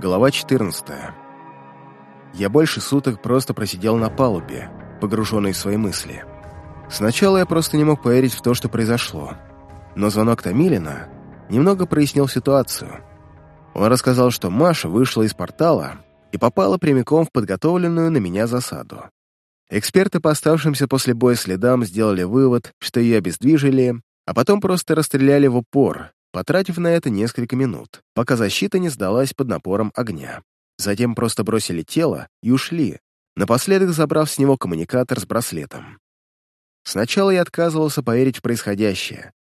Глава 14. Я больше суток просто просидел на палубе, погруженный в свои мысли. Сначала я просто не мог поверить в то, что произошло. Но звонок Томилина немного прояснил ситуацию. Он рассказал, что Маша вышла из портала и попала прямиком в подготовленную на меня засаду. Эксперты по оставшимся после боя следам сделали вывод, что ее обездвижили, а потом просто расстреляли в упор, потратив на это несколько минут, пока защита не сдалась под напором огня. Затем просто бросили тело и ушли, напоследок забрав с него коммуникатор с браслетом. Сначала я отказывался поверить в происходящее,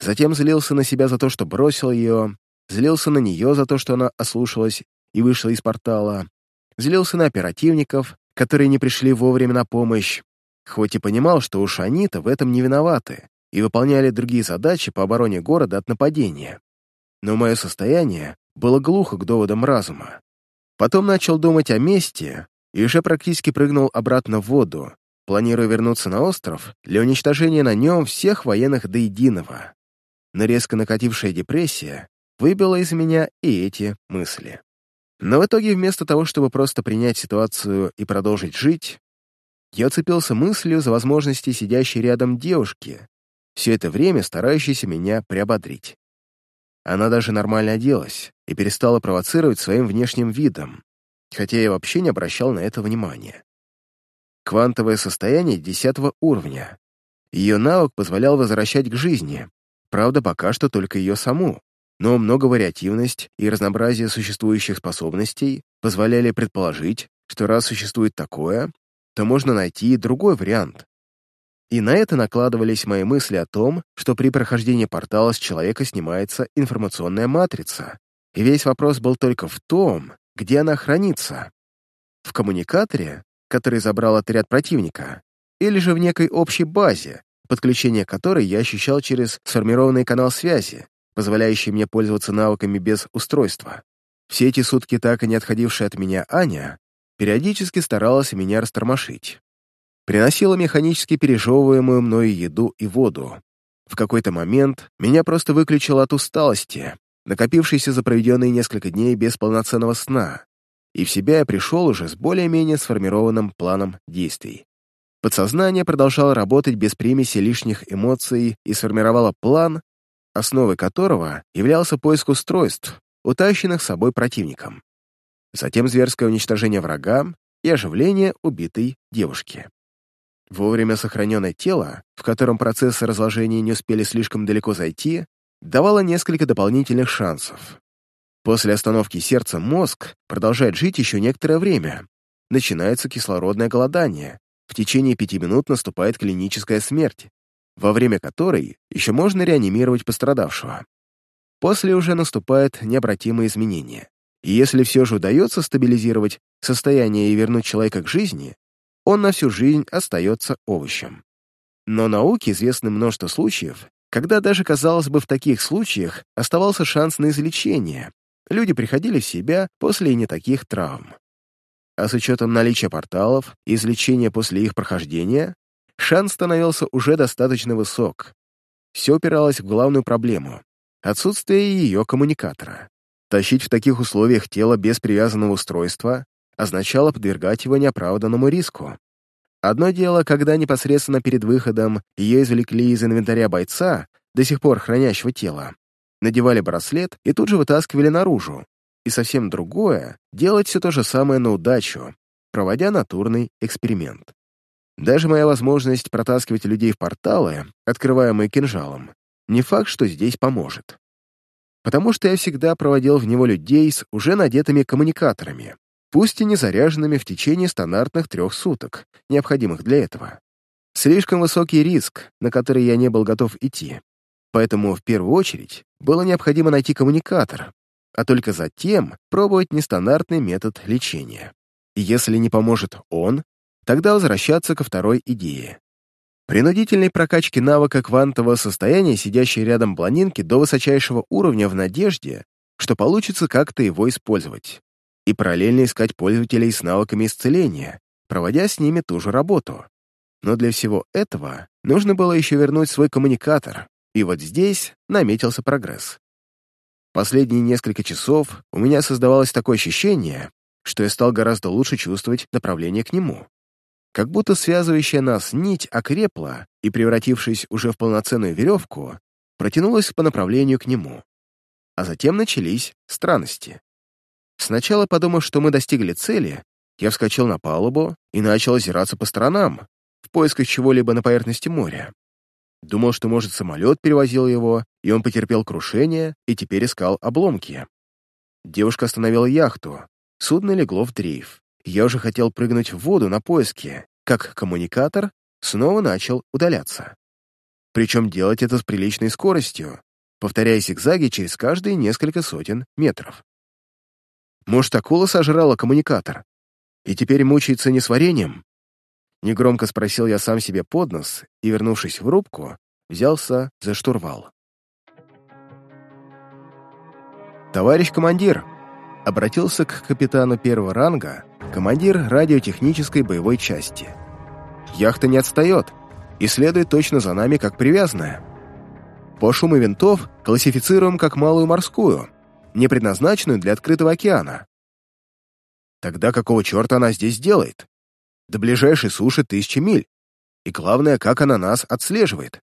затем злился на себя за то, что бросил ее, злился на нее за то, что она ослушалась и вышла из портала, злился на оперативников, которые не пришли вовремя на помощь, хоть и понимал, что уж они-то в этом не виноваты, и выполняли другие задачи по обороне города от нападения. Но мое состояние было глухо к доводам разума. Потом начал думать о месте и уже практически прыгнул обратно в воду, планируя вернуться на остров для уничтожения на нем всех военных до единого. Но резко накатившая депрессия выбила из меня и эти мысли. Но в итоге вместо того, чтобы просто принять ситуацию и продолжить жить, я уцепился мыслью за возможности сидящей рядом девушки, все это время старающийся меня приободрить. Она даже нормально оделась и перестала провоцировать своим внешним видом, хотя я вообще не обращал на это внимания. Квантовое состояние десятого уровня. Ее навык позволял возвращать к жизни, правда, пока что только ее саму, но многовариативность и разнообразие существующих способностей позволяли предположить, что раз существует такое, то можно найти и другой вариант, и на это накладывались мои мысли о том, что при прохождении портала с человека снимается информационная матрица, и весь вопрос был только в том, где она хранится. В коммуникаторе, который забрал отряд противника, или же в некой общей базе, подключение которой я ощущал через сформированный канал связи, позволяющий мне пользоваться навыками без устройства. Все эти сутки так и не отходившая от меня Аня периодически старалась меня растормошить приносила механически пережевываемую мною еду и воду. В какой-то момент меня просто выключило от усталости, накопившейся за проведенные несколько дней без полноценного сна, и в себя я пришел уже с более-менее сформированным планом действий. Подсознание продолжало работать без примеси лишних эмоций и сформировало план, основой которого являлся поиск устройств, утащенных собой противником. Затем зверское уничтожение врага и оживление убитой девушки. Вовремя сохраненное тело, в котором процессы разложения не успели слишком далеко зайти, давало несколько дополнительных шансов. После остановки сердца мозг продолжает жить еще некоторое время. Начинается кислородное голодание. В течение пяти минут наступает клиническая смерть, во время которой еще можно реанимировать пострадавшего. После уже наступают необратимые изменения. И если все же удается стабилизировать состояние и вернуть человека к жизни, он на всю жизнь остается овощем. Но науке известно множество случаев, когда даже, казалось бы, в таких случаях оставался шанс на излечение. Люди приходили в себя после не таких травм. А с учетом наличия порталов и излечения после их прохождения, шанс становился уже достаточно высок. Все упиралось в главную проблему — отсутствие ее коммуникатора. Тащить в таких условиях тело без привязанного устройства означало подвергать его неоправданному риску. Одно дело, когда непосредственно перед выходом ее извлекли из инвентаря бойца, до сих пор хранящего тело, надевали браслет и тут же вытаскивали наружу. И совсем другое — делать все то же самое на удачу, проводя натурный эксперимент. Даже моя возможность протаскивать людей в порталы, открываемые кинжалом, не факт, что здесь поможет. Потому что я всегда проводил в него людей с уже надетыми коммуникаторами, пусть и не заряженными в течение стандартных трех суток, необходимых для этого. Слишком высокий риск, на который я не был готов идти. Поэтому в первую очередь было необходимо найти коммуникатор, а только затем пробовать нестандартный метод лечения. И если не поможет он, тогда возвращаться ко второй идее. Принудительной прокачки навыка квантового состояния, сидящей рядом блондинки, до высочайшего уровня в надежде, что получится как-то его использовать и параллельно искать пользователей с навыками исцеления, проводя с ними ту же работу. Но для всего этого нужно было еще вернуть свой коммуникатор, и вот здесь наметился прогресс. Последние несколько часов у меня создавалось такое ощущение, что я стал гораздо лучше чувствовать направление к нему. Как будто связывающая нас нить окрепла и, превратившись уже в полноценную веревку, протянулась по направлению к нему. А затем начались странности. Сначала, подумав, что мы достигли цели, я вскочил на палубу и начал озираться по сторонам, в поисках чего-либо на поверхности моря. Думал, что, может, самолет перевозил его, и он потерпел крушение и теперь искал обломки. Девушка остановила яхту, судно легло в дрейф. Я уже хотел прыгнуть в воду на поиски, как коммуникатор снова начал удаляться. Причем делать это с приличной скоростью, повторяя зигзаги через каждые несколько сотен метров. Может, акула сожрала коммуникатор и теперь мучается несварением? Негромко спросил я сам себе под нос и, вернувшись в рубку, взялся за штурвал. «Товарищ командир!» Обратился к капитану первого ранга, командир радиотехнической боевой части. «Яхта не отстает и следует точно за нами, как привязанная. По шуму винтов классифицируем как малую морскую, не предназначенную для открытого океана. Тогда какого черта она здесь делает? До ближайшей суши тысячи миль. И главное, как она нас отслеживает.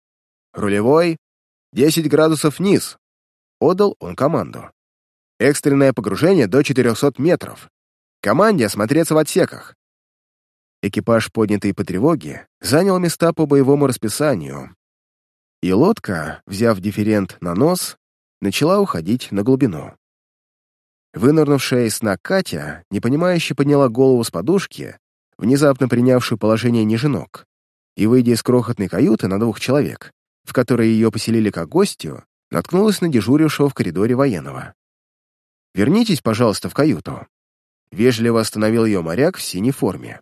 Рулевой — 10 градусов вниз. Отдал он команду. Экстренное погружение до 400 метров. Команде осмотреться в отсеках. Экипаж, поднятый по тревоге, занял места по боевому расписанию. И лодка, взяв дифферент на нос, начала уходить на глубину. Вынырнувшая из сна Катя, непонимающе подняла голову с подушки, внезапно принявшую положение ниже ног, и, выйдя из крохотной каюты на двух человек, в которой ее поселили как гостью, наткнулась на дежурившего в коридоре военного. «Вернитесь, пожалуйста, в каюту». Вежливо остановил ее моряк в синей форме.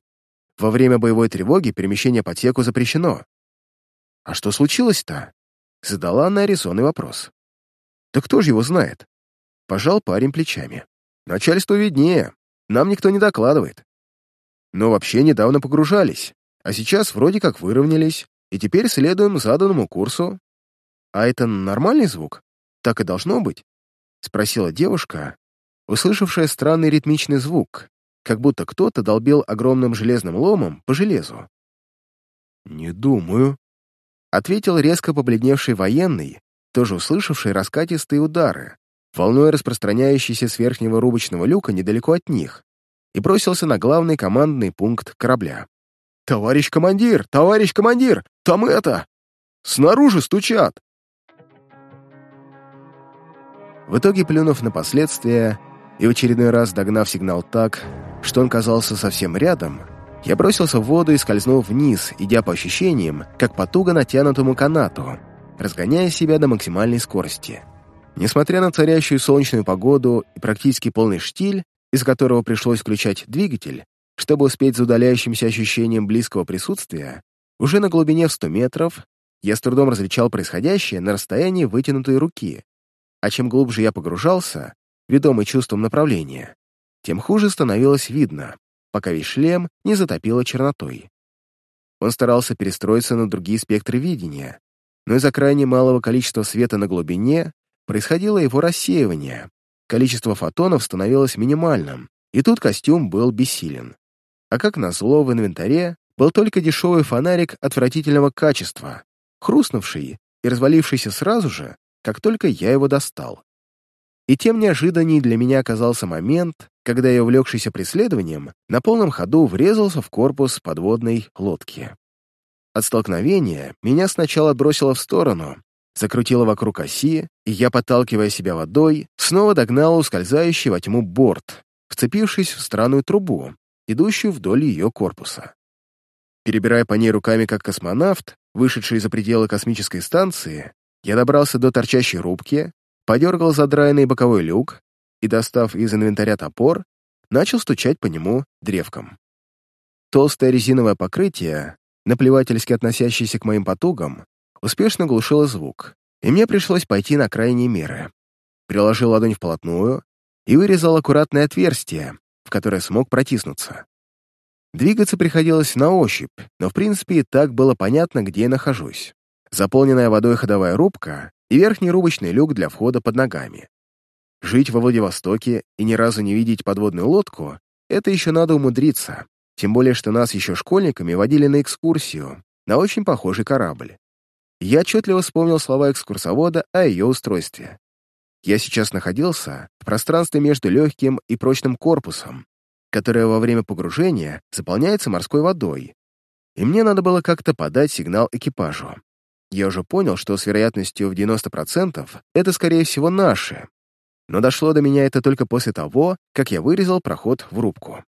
«Во время боевой тревоги перемещение по теку запрещено». «А что случилось-то?» Задала она резонный вопрос. «Да кто же его знает?» Пожал парень плечами. «Начальство виднее. Нам никто не докладывает. Но вообще недавно погружались, а сейчас вроде как выровнялись, и теперь следуем заданному курсу. А это нормальный звук? Так и должно быть?» Спросила девушка, услышавшая странный ритмичный звук, как будто кто-то долбил огромным железным ломом по железу. «Не думаю», — ответил резко побледневший военный, тоже услышавший раскатистые удары, волной распространяющейся с верхнего рубочного люка недалеко от них, и бросился на главный командный пункт корабля. «Товарищ командир! Товарищ командир! Там это! Снаружи стучат!» В итоге, плюнув на последствия и в очередной раз догнав сигнал так, что он казался совсем рядом, я бросился в воду и скользнул вниз, идя по ощущениям, как по туго натянутому канату, разгоняя себя до максимальной скорости. Несмотря на царящую солнечную погоду и практически полный штиль, из которого пришлось включать двигатель, чтобы успеть за удаляющимся ощущением близкого присутствия, уже на глубине в 100 метров я с трудом различал происходящее на расстоянии вытянутой руки, а чем глубже я погружался, ведомый чувством направления, тем хуже становилось видно, пока весь шлем не затопило чернотой. Он старался перестроиться на другие спектры видения, но из-за крайне малого количества света на глубине происходило его рассеивание, количество фотонов становилось минимальным, и тут костюм был бессилен. А как назло, в инвентаре был только дешевый фонарик отвратительного качества, хрустнувший и развалившийся сразу же, как только я его достал. И тем неожиданней для меня оказался момент, когда я, увлекшийся преследованием, на полном ходу врезался в корпус подводной лодки. От столкновения меня сначала отбросило в сторону, закрутила вокруг оси, и я, подталкивая себя водой, снова догнал ускользающий во тьму борт, вцепившись в странную трубу, идущую вдоль ее корпуса. Перебирая по ней руками как космонавт, вышедший за пределы космической станции, я добрался до торчащей рубки, подергал задраенный боковой люк и, достав из инвентаря топор, начал стучать по нему древком. Толстое резиновое покрытие, наплевательски относящееся к моим потугам, успешно глушила звук, и мне пришлось пойти на крайние меры. Приложил ладонь вплотную и вырезал аккуратное отверстие, в которое смог протиснуться. Двигаться приходилось на ощупь, но в принципе и так было понятно, где я нахожусь. Заполненная водой ходовая рубка и верхний рубочный люк для входа под ногами. Жить во Владивостоке и ни разу не видеть подводную лодку — это еще надо умудриться, тем более что нас еще школьниками водили на экскурсию, на очень похожий корабль. Я отчетливо вспомнил слова экскурсовода о ее устройстве. Я сейчас находился в пространстве между легким и прочным корпусом, которое во время погружения заполняется морской водой, и мне надо было как-то подать сигнал экипажу. Я уже понял, что с вероятностью в 90% это, скорее всего, наши, но дошло до меня это только после того, как я вырезал проход в рубку.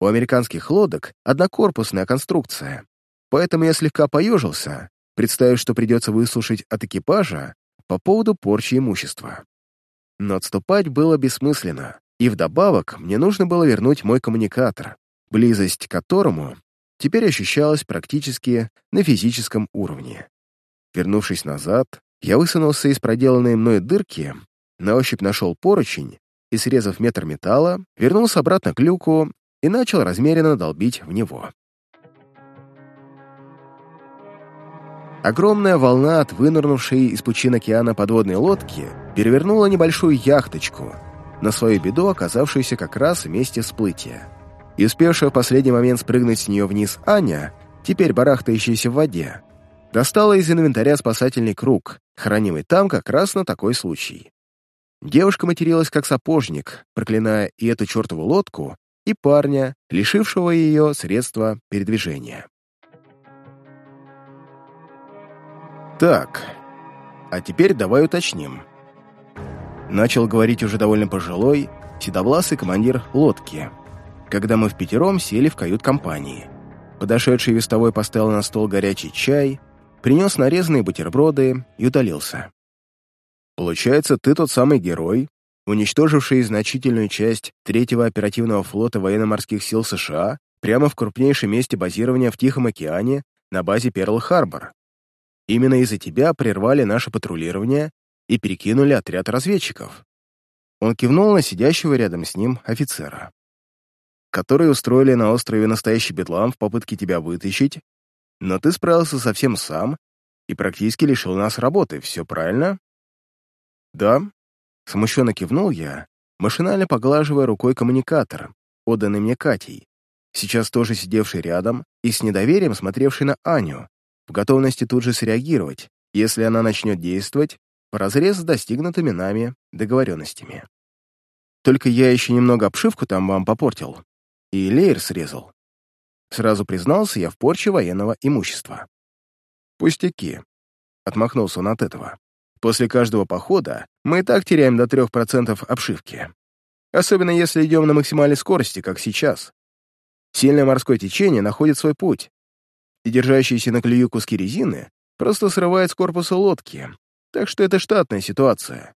У американских лодок однокорпусная конструкция, поэтому я слегка поежился, представив, что придется выслушать от экипажа по поводу порчи имущества. Но отступать было бессмысленно, и вдобавок мне нужно было вернуть мой коммуникатор, близость к которому теперь ощущалась практически на физическом уровне. Вернувшись назад, я высунулся из проделанной мной дырки на ощупь нашел поручень и, срезав метр металла, вернулся обратно к люку и начал размеренно долбить в него. Огромная волна от вынырнувшей из пучин океана подводной лодки перевернула небольшую яхточку, на свою беду оказавшуюся как раз в месте всплытия. И успевшая в последний момент спрыгнуть с нее вниз Аня, теперь барахтающаяся в воде, достала из инвентаря спасательный круг, хранимый там как раз на такой случай. Девушка материлась как сапожник, проклиная и эту чертову лодку, и парня, лишившего ее средства передвижения. «Так, а теперь давай уточним». Начал говорить уже довольно пожилой, седовласый командир лодки, когда мы в пятером сели в кают-компании. Подошедший вестовой поставил на стол горячий чай, принес нарезанные бутерброды и удалился. Получается, ты тот самый герой, уничтоживший значительную часть третьего оперативного флота военно-морских сил США прямо в крупнейшем месте базирования в Тихом океане на базе Перл-Харбор. Именно из-за тебя прервали наше патрулирование и перекинули отряд разведчиков. Он кивнул на сидящего рядом с ним офицера. Которые устроили на острове настоящий бедлам в попытке тебя вытащить, но ты справился совсем сам и практически лишил нас работы, все правильно? «Да?» — смущенно кивнул я, машинально поглаживая рукой коммуникатор, отданный мне Катей, сейчас тоже сидевший рядом и с недоверием смотревший на Аню, в готовности тут же среагировать, если она начнет действовать поразрез с достигнутыми нами договоренностями. Только я еще немного обшивку там вам попортил, и леер срезал. Сразу признался я в порче военного имущества. «Пустяки», — отмахнулся он от этого. После каждого похода мы и так теряем до 3% обшивки. Особенно если идем на максимальной скорости, как сейчас. Сильное морское течение находит свой путь, и держащиеся на клюю куски резины просто срывает с корпуса лодки, так что это штатная ситуация.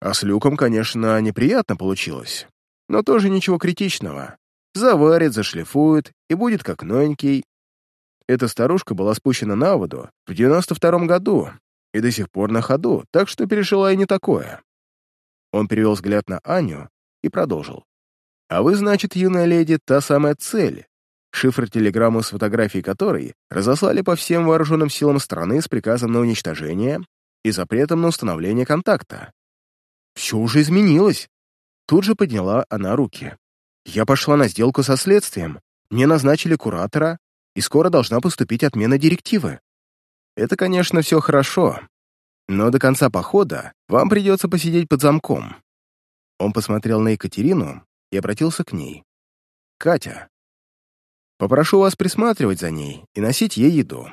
А с люком, конечно, неприятно получилось, но тоже ничего критичного. Заварит, зашлифует и будет как новенький. Эта старушка была спущена на воду в 92 году, и до сих пор на ходу, так что пережила и не такое. Он перевел взгляд на Аню и продолжил. «А вы, значит, юная леди, та самая цель, шифр телеграммы с фотографией которой разослали по всем вооруженным силам страны с приказом на уничтожение и запретом на установление контакта. Все уже изменилось. Тут же подняла она руки. Я пошла на сделку со следствием, мне назначили куратора, и скоро должна поступить отмена директивы. Это, конечно, все хорошо, но до конца похода вам придется посидеть под замком». Он посмотрел на Екатерину и обратился к ней. «Катя, попрошу вас присматривать за ней и носить ей еду.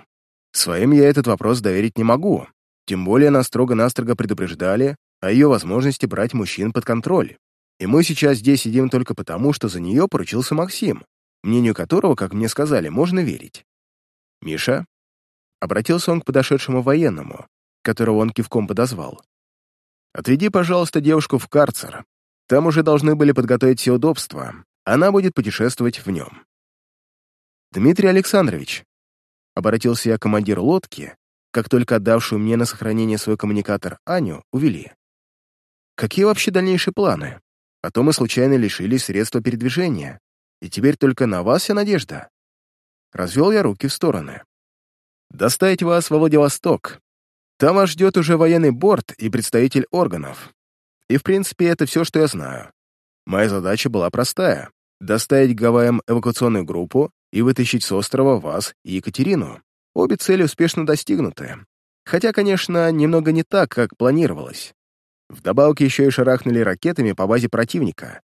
Своим я этот вопрос доверить не могу, тем более нас строго-настрого предупреждали о ее возможности брать мужчин под контроль. И мы сейчас здесь сидим только потому, что за нее поручился Максим, мнению которого, как мне сказали, можно верить. Миша, Обратился он к подошедшему военному, которого он кивком подозвал. «Отведи, пожалуйста, девушку в карцер. Там уже должны были подготовить все удобства. Она будет путешествовать в нем». «Дмитрий Александрович», — обратился я к командиру лодки, как только отдавшую мне на сохранение свой коммуникатор Аню увели. «Какие вообще дальнейшие планы? А то мы случайно лишились средства передвижения, и теперь только на вас вся надежда». Развел я руки в стороны доставить вас во Владивосток. Там вас ждет уже военный борт и представитель органов. И, в принципе, это все, что я знаю. Моя задача была простая — доставить к Гавайям эвакуационную группу и вытащить с острова вас и Екатерину. Обе цели успешно достигнуты. Хотя, конечно, немного не так, как планировалось. Вдобавок еще и шарахнули ракетами по базе противника,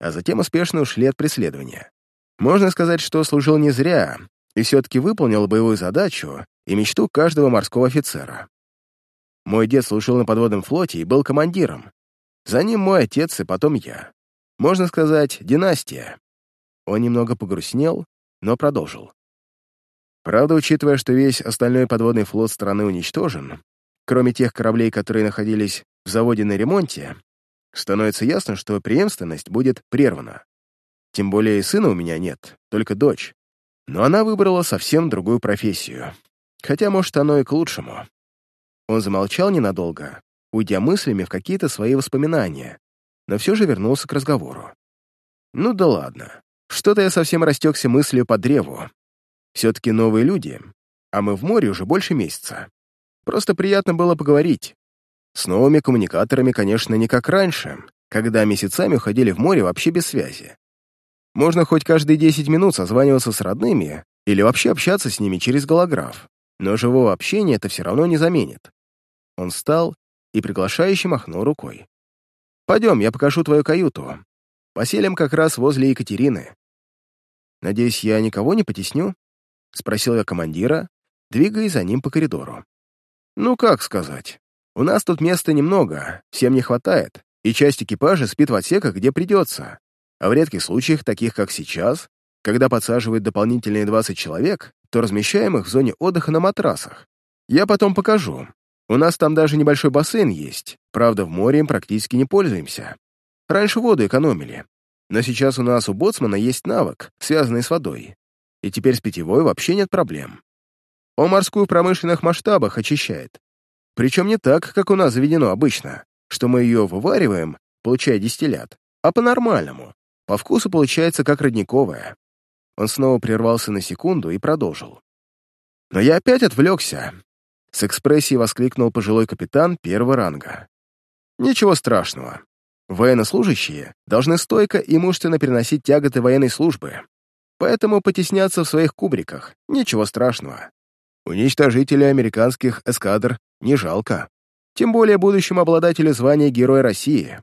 а затем успешно ушли от преследования. Можно сказать, что служил не зря и все-таки выполнил боевую задачу и мечту каждого морского офицера. Мой дед служил на подводном флоте и был командиром. За ним мой отец и потом я. Можно сказать, династия. Он немного погрустнел, но продолжил. Правда, учитывая, что весь остальной подводный флот страны уничтожен, кроме тех кораблей, которые находились в заводе на ремонте, становится ясно, что преемственность будет прервана. Тем более и сына у меня нет, только дочь. Но она выбрала совсем другую профессию. Хотя, может, оно и к лучшему. Он замолчал ненадолго, уйдя мыслями в какие-то свои воспоминания, но все же вернулся к разговору. Ну да ладно. Что-то я совсем растекся мыслью по древу. Все-таки новые люди, а мы в море уже больше месяца. Просто приятно было поговорить. С новыми коммуникаторами, конечно, не как раньше, когда месяцами уходили в море вообще без связи. Можно хоть каждые 10 минут созваниваться с родными или вообще общаться с ними через голограф, но живого общения это все равно не заменит. Он встал и приглашающе махнул рукой. «Пойдем, я покажу твою каюту. Поселим как раз возле Екатерины. Надеюсь, я никого не потесню?» — спросил я командира, двигаясь за ним по коридору. «Ну, как сказать. У нас тут места немного, всем не хватает, и часть экипажа спит в отсеках, где придется. А в редких случаях, таких как сейчас, когда подсаживают дополнительные 20 человек, то размещаем их в зоне отдыха на матрасах. Я потом покажу. У нас там даже небольшой бассейн есть, правда, в море им практически не пользуемся. Раньше воду экономили, но сейчас у нас у боцмана есть навык, связанный с водой, и теперь с питьевой вообще нет проблем. Он морскую в промышленных масштабах очищает. Причем не так, как у нас заведено обычно, что мы ее вывариваем, получая дистиллят, а по-нормальному. По вкусу получается как родниковая. Он снова прервался на секунду и продолжил. Но я опять отвлекся. С экспрессией воскликнул пожилой капитан первого ранга. Ничего страшного. Военнослужащие должны стойко и мужественно переносить тяготы военной службы. Поэтому потесняться в своих кубриках — ничего страшного. Уничтожители американских эскадр не жалко. Тем более будущему обладателю звания Героя России.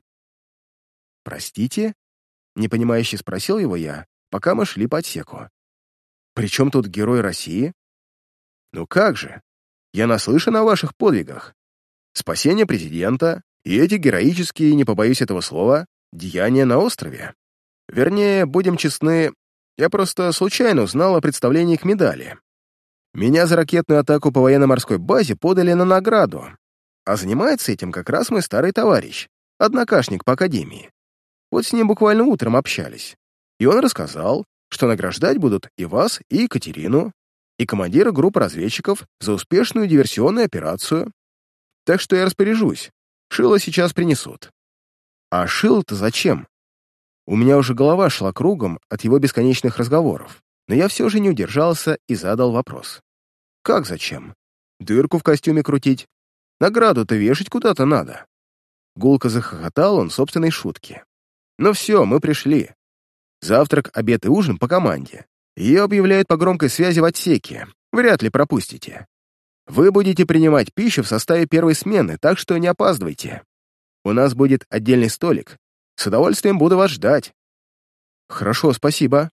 «Простите?» — непонимающе спросил его я, пока мы шли по отсеку. «При чем тут Герой России?» «Ну как же? Я наслышан о ваших подвигах. Спасение президента и эти героические, не побоюсь этого слова, деяния на острове. Вернее, будем честны, я просто случайно узнал о представлении к медали. Меня за ракетную атаку по военно-морской базе подали на награду, а занимается этим как раз мой старый товарищ, однокашник по академии. Вот с ним буквально утром общались. И он рассказал, что награждать будут и вас, и Екатерину, и командира группы разведчиков за успешную диверсионную операцию. Так что я распоряжусь. Шило сейчас принесут. А шило-то зачем? У меня уже голова шла кругом от его бесконечных разговоров, но я все же не удержался и задал вопрос. Как зачем? Дырку в костюме крутить? Награду-то вешать куда-то надо. Гулко захохотал он собственной шутки. Ну все, мы пришли. Завтрак, обед и ужин по команде. Ее объявляют по громкой связи в отсеке. Вряд ли пропустите. Вы будете принимать пищу в составе первой смены, так что не опаздывайте. У нас будет отдельный столик, с удовольствием буду вас ждать». «Хорошо, спасибо.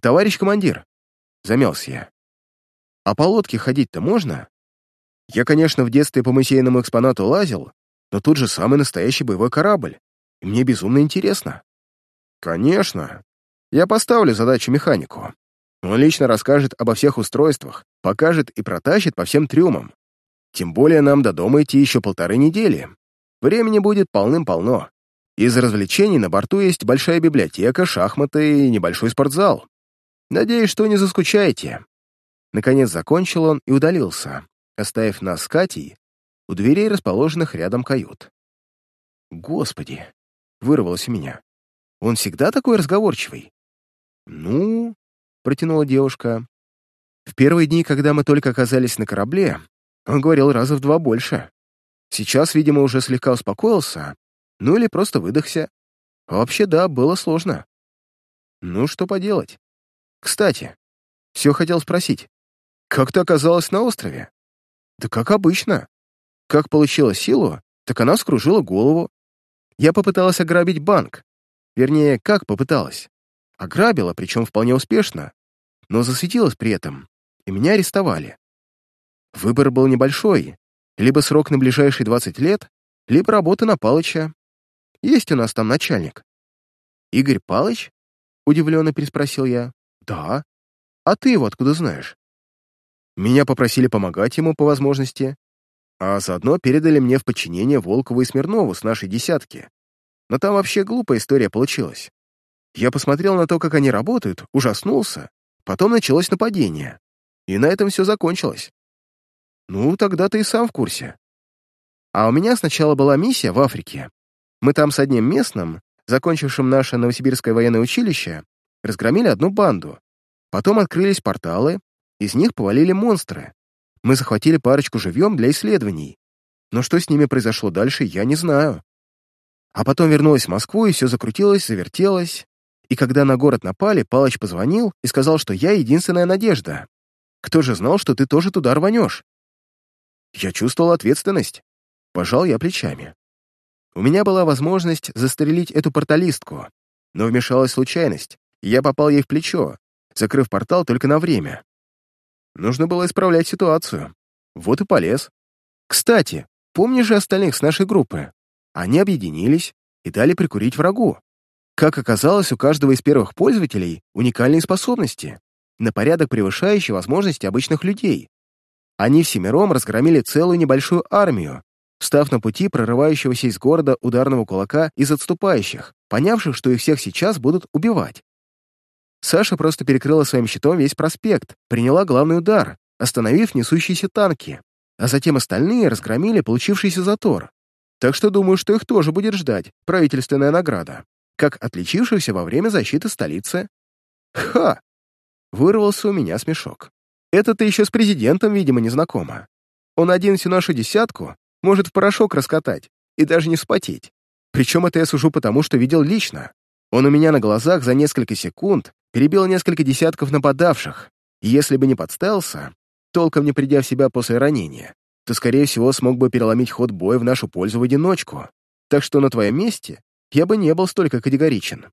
Товарищ командир», — замялся я. «А по лодке ходить-то можно? Я, конечно, в детстве по музейному экспонату лазил, но тут же самый настоящий боевой корабль, и мне безумно интересно». «Конечно. Я поставлю задачу механику. Он лично расскажет обо всех устройствах, покажет и протащит по всем трюмам. Тем более нам до дома идти еще полторы недели. Времени будет полным-полно. Из развлечений на борту есть большая библиотека, шахматы и небольшой спортзал. Надеюсь, что не заскучаете». Наконец закончил он и удалился, оставив нас с Катей у дверей, расположенных рядом кают. «Господи!» — вырвалось у меня. «Он всегда такой разговорчивый?» «Ну...» — протянула девушка. «В первые дни, когда мы только оказались на корабле, он говорил раза в два больше. Сейчас, видимо, уже слегка успокоился, Ну или просто выдохся. Вообще, да, было сложно. Ну, что поделать. Кстати, все хотел спросить. Как ты оказалась на острове? Да как обычно. Как получила силу, так она скружила голову. Я попыталась ограбить банк. Вернее, как попыталась. Ограбила, причем вполне успешно. Но засветилась при этом, и меня арестовали. Выбор был небольшой. Либо срок на ближайшие 20 лет, либо работа на Палыча. Есть у нас там начальник. «Игорь Палыч?» — удивленно переспросил я. «Да. А ты его откуда знаешь?» Меня попросили помогать ему по возможности, а заодно передали мне в подчинение Волкову и Смирнову с нашей десятки. Но там вообще глупая история получилась. Я посмотрел на то, как они работают, ужаснулся. Потом началось нападение. И на этом все закончилось. Ну, тогда ты и сам в курсе. А у меня сначала была миссия в Африке. Мы там с одним местным, закончившим наше Новосибирское военное училище, разгромили одну банду. Потом открылись порталы, из них повалили монстры. Мы захватили парочку живьем для исследований. Но что с ними произошло дальше, я не знаю. А потом вернулась в Москву, и все закрутилось, завертелось. И когда на город напали, Палыч позвонил и сказал, что я единственная надежда. Кто же знал, что ты тоже туда рванешь? Я чувствовал ответственность. Пожал я плечами. У меня была возможность застрелить эту порталистку, но вмешалась случайность, и я попал ей в плечо, закрыв портал только на время. Нужно было исправлять ситуацию. Вот и полез. Кстати, помнишь же остальных с нашей группы? Они объединились и дали прикурить врагу. Как оказалось, у каждого из первых пользователей уникальные способности, на порядок превышающие возможности обычных людей. Они всемиром разгромили целую небольшую армию, встав на пути прорывающегося из города ударного кулака из отступающих, понявших, что их всех сейчас будут убивать. Саша просто перекрыла своим щитом весь проспект, приняла главный удар, остановив несущиеся танки, а затем остальные разгромили получившийся затор. Так что думаю, что их тоже будет ждать правительственная награда, как отличившихся во время защиты столицы. Ха! Вырвался у меня смешок. Это-то еще с президентом, видимо, не знакомо. Он один всю нашу десятку может в порошок раскатать и даже не вспотеть. Причем это я сужу потому, что видел лично. Он у меня на глазах за несколько секунд перебил несколько десятков нападавших, и если бы не подставился, толком не придя в себя после ранения, то, скорее всего, смог бы переломить ход боя в нашу пользу в одиночку. Так что на твоем месте я бы не был столько категоричен.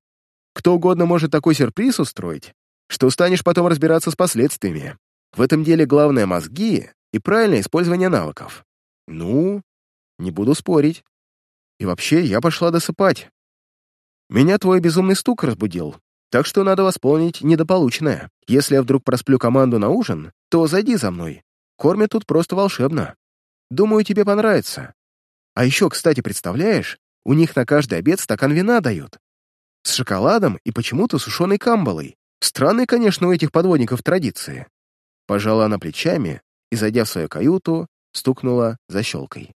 Кто угодно может такой сюрприз устроить, что устанешь потом разбираться с последствиями. В этом деле главное мозги и правильное использование навыков. Ну, не буду спорить. И вообще, я пошла досыпать. Меня твой безумный стук разбудил, так что надо восполнить недополученное. Если я вдруг просплю команду на ужин, то зайди за мной. Кормят тут просто волшебно. Думаю, тебе понравится. А еще, кстати, представляешь, у них на каждый обед стакан вина дают. С шоколадом и почему-то сушеной камбалой. Странные, конечно, у этих подводников традиции. Пожала она плечами и, зайдя в свою каюту, стукнула защелкой.